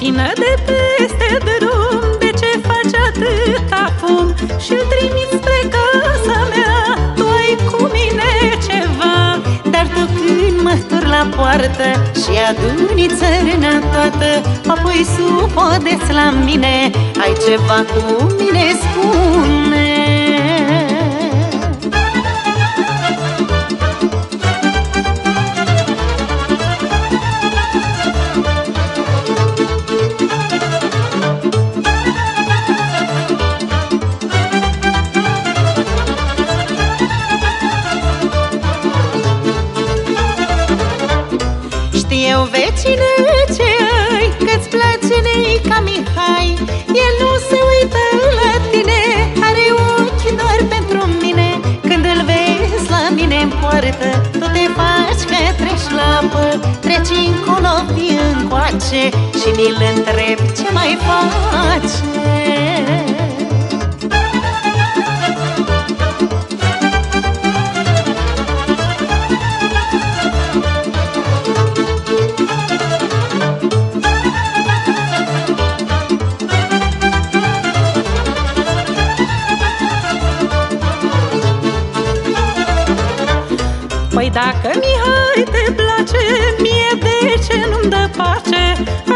vină de peste drum De ce faci atâta fum Și-l trimiți spre casa mea Tu ai cu mine ceva. Dar tu când mă tur la poartă Și aduni țărâna toată Apoi supodeți la mine Ai ceva cu mine, spune Știu vecine ce ai? Că-ți place ca Mihai? El nu se uită la tine Are ochi doar pentru mine. Când îl vezi la mine în poartă Tu te faci că treci la apă. Treci încolo, fii încoace Și mi-l întreb ce mai face Păi dacă Mihai te place Mie de ce nu-mi dă pace?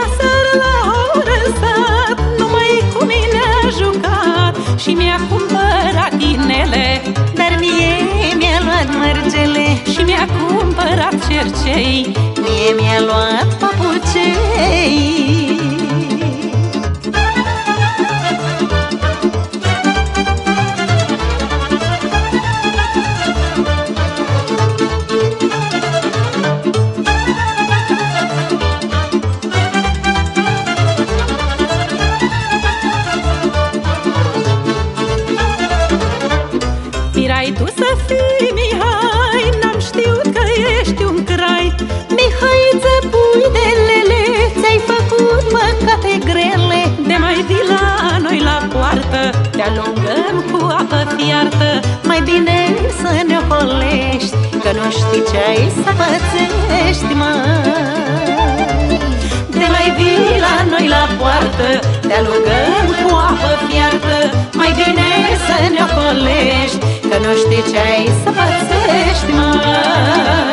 Aseară la oră sat Numai cu mine a jucat Și mi-a cumpărat inele. Dar mie mi-a luat mărgele. Și mi-a cumpărat cercei. Mie mi-a luat papucei să fii Mihai N-am știut că ești un crai. Mihai, pui de lele Ți-ai făcut păcate grele. De mai vii la noi la poartă Te alungăm cu apă fiartă. Mai bine să ne ocolești Că nu știi ce ai să pățești, măi De mai vii la noi la poartă Te alungăm cu apă fiartă. Mai bine nu știi ce ai să pățești, măi